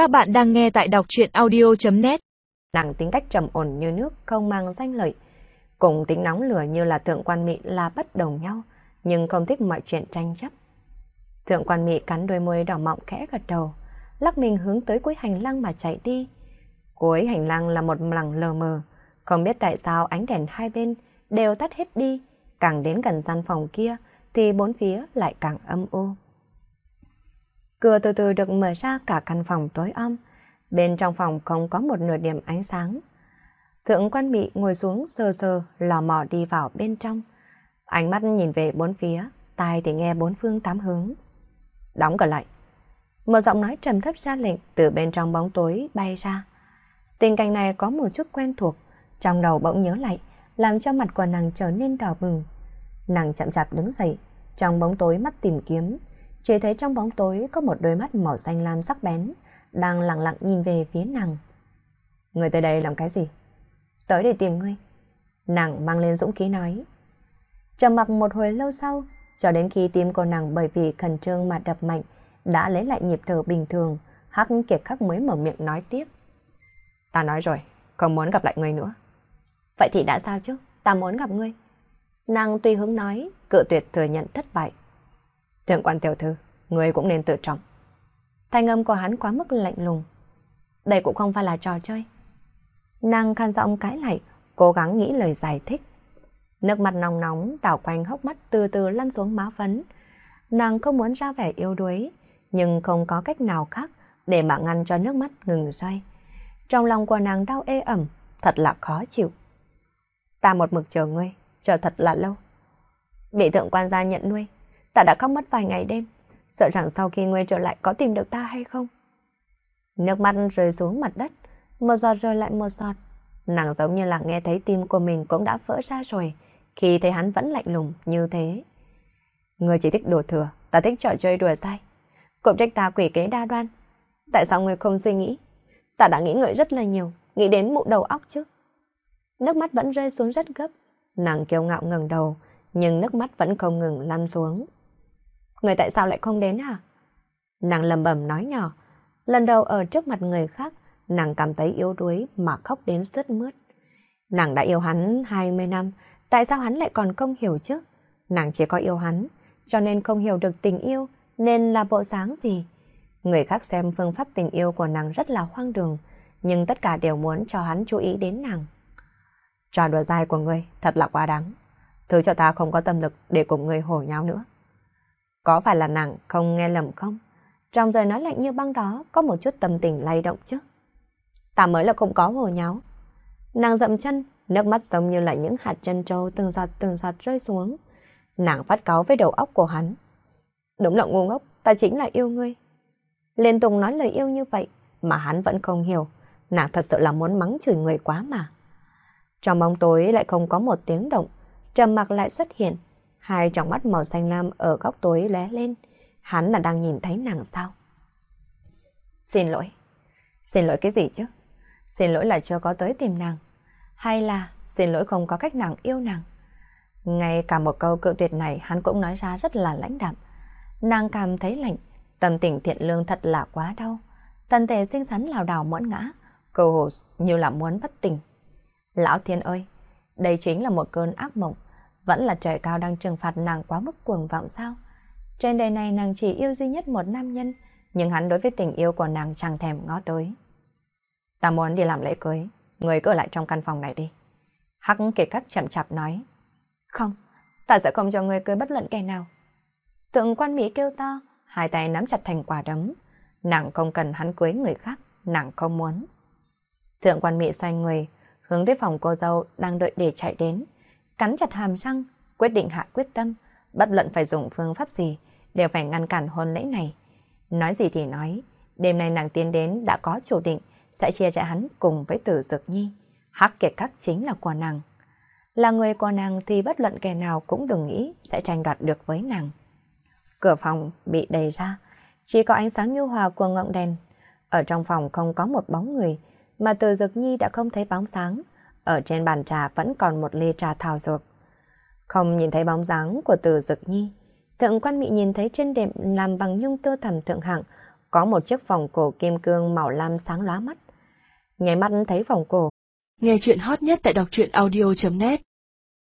Các bạn đang nghe tại đọc truyện audio.net Nàng tính cách trầm ổn như nước, không mang danh lợi. Cùng tính nóng lửa như là thượng quan mị là bất đồng nhau, nhưng không thích mọi chuyện tranh chấp. Thượng quan mị cắn đôi môi đỏ mọng khẽ gật đầu, lắc mình hướng tới cuối hành lang mà chạy đi. Cuối hành lang là một lằng lờ mờ, không biết tại sao ánh đèn hai bên đều tắt hết đi, càng đến gần gian phòng kia thì bốn phía lại càng âm u. Cửa từ từ được mở ra cả căn phòng tối om. Bên trong phòng không có một nửa điểm ánh sáng. Thượng quan bị ngồi xuống sờ sờ, lò mò đi vào bên trong. Ánh mắt nhìn về bốn phía, tai thì nghe bốn phương tám hướng. Đóng cửa lại. Một giọng nói trầm thấp ra lệnh từ bên trong bóng tối bay ra. Tình cảnh này có một chút quen thuộc, trong đầu bỗng nhớ lại, làm cho mặt của nàng trở nên đỏ bừng. Nàng chậm chạp đứng dậy, trong bóng tối mắt tìm kiếm, chỉ thấy trong bóng tối có một đôi mắt màu xanh lam sắc bén, đang lặng lặng nhìn về phía nàng. Người tới đây làm cái gì? Tới để tìm ngươi. Nàng mang lên dũng khí nói. Trầm mặc một hồi lâu sau, cho đến khi tim của nàng bởi vì khẩn trương mà đập mạnh, đã lấy lại nhịp thở bình thường, Hắc Kiệt Khắc mới mở miệng nói tiếp. Ta nói rồi, không muốn gặp lại ngươi nữa. Vậy thì đã sao chứ? Ta muốn gặp ngươi. Nàng tùy hướng nói, cự tuyệt thừa nhận thất bại. Thượng quan tiểu thư, người cũng nên tự trọng. Thanh âm của hắn quá mức lạnh lùng. Đây cũng không phải là trò chơi. Nàng khan giọng cãi lại, cố gắng nghĩ lời giải thích. Nước mặt nóng nóng đảo quanh hốc mắt từ từ lăn xuống má phấn. Nàng không muốn ra vẻ yếu đuối, nhưng không có cách nào khác để mà ngăn cho nước mắt ngừng rơi. Trong lòng của nàng đau ê ẩm, thật là khó chịu. Ta một mực chờ ngươi, chờ thật là lâu. Bị thượng quan gia nhận nuôi, ta đã khóc mất vài ngày đêm, sợ rằng sau khi ngươi trở lại có tìm được ta hay không. Nước mắt rơi xuống mặt đất, một giọt rơi lại một giọt. Nàng giống như là nghe thấy tim của mình cũng đã vỡ ra rồi, khi thấy hắn vẫn lạnh lùng như thế. Ngươi chỉ thích đùa thừa, ta thích trò chơi đùa sai. Cũng trách ta quỷ kế đa đoan. Tại sao ngươi không suy nghĩ? Ta đã nghĩ ngợi rất là nhiều, nghĩ đến mụ đầu óc chứ. Nước mắt vẫn rơi xuống rất gấp. Nàng kiêu ngạo ngẩng đầu, nhưng nước mắt vẫn không ngừng lăn xuống. Người tại sao lại không đến hả? Nàng lầm bầm nói nhỏ. Lần đầu ở trước mặt người khác, nàng cảm thấy yếu đuối mà khóc đến rứt mướt. Nàng đã yêu hắn 20 năm, tại sao hắn lại còn không hiểu chứ? Nàng chỉ có yêu hắn, cho nên không hiểu được tình yêu, nên là bộ dáng gì? Người khác xem phương pháp tình yêu của nàng rất là hoang đường, nhưng tất cả đều muốn cho hắn chú ý đến nàng. Trò đùa dai của người thật là quá đáng. Thứ cho ta không có tâm lực để cùng người hổ nhau nữa. Có phải là nàng không nghe lầm không? Trong lời nói lạnh như băng đó có một chút tâm tình lay động chứ. Ta mới là không có hồ nháo. Nàng dậm chân, nước mắt giống như là những hạt chân trâu từng giọt từng giọt rơi xuống. Nàng phát cáo với đầu óc của hắn. Đúng là ngu ngốc, ta chính là yêu ngươi. Liên tục nói lời yêu như vậy mà hắn vẫn không hiểu. Nàng thật sự là muốn mắng chửi người quá mà. Trong bóng tối lại không có một tiếng động, trầm mặc lại xuất hiện. Hai tròng mắt màu xanh lam ở góc tối lóe lên. Hắn là đang nhìn thấy nàng sao? Xin lỗi. Xin lỗi cái gì chứ? Xin lỗi là chưa có tới tìm nàng. Hay là xin lỗi không có cách nàng yêu nàng. Ngay cả một câu cự tuyệt này hắn cũng nói ra rất là lãnh đạm. Nàng cảm thấy lạnh, tâm tình thiện lương thật là quá đau. Tần thể xinh xắn lào đảo mẫn ngã, cầu hồ như là muốn bất tỉnh. Lão thiên ơi, đây chính là một cơn ác mộng, vẫn là trời cao đang trừng phạt nàng quá mức cuồng vọng sao? Trên đời này nàng chỉ yêu duy nhất một nam nhân, nhưng hắn đối với tình yêu của nàng chẳng thèm ngó tới. Ta muốn đi làm lễ cưới, người cứ ở lại trong căn phòng này đi. Hắc kiệt cắt chậm chạp nói. Không, ta sẽ không cho người cưới bất luận kẻ nào. Tượng quan Mỹ kêu to, hai tay nắm chặt thành quả đấm. Nàng không cần hắn cưới người khác, nàng không muốn. Thượng quan Mỹ xoay người, hướng tới phòng cô dâu đang đợi để chạy đến, cắn chặt hàm răng, quyết định hạ quyết tâm, bất luận phải dùng phương pháp gì, đều phải ngăn cản hôn lễ này. Nói gì thì nói, đêm nay nàng tiến đến đã có chủ định, sẽ chia rẽ hắn cùng với tử dược nhi. Hắc kiệt các chính là của nàng. Là người của nàng thì bất luận kẻ nào cũng đừng nghĩ sẽ tranh đoạt được với nàng. Cửa phòng bị đẩy ra, chỉ có ánh sáng nhu hòa của ngọn đèn. Ở trong phòng không có một bóng người, mà từ dực nhi đã không thấy bóng sáng. Ở trên bàn trà vẫn còn một ly trà thảo dược. Không nhìn thấy bóng dáng của từ dực nhi. Thượng quan mị nhìn thấy trên đệm làm bằng nhung tơ thầm thượng hạng, có một chiếc vòng cổ kim cương màu lam sáng lóa mắt. Nháy mắt thấy vòng cổ. Nghe chuyện hot nhất tại đọc truyện audio.net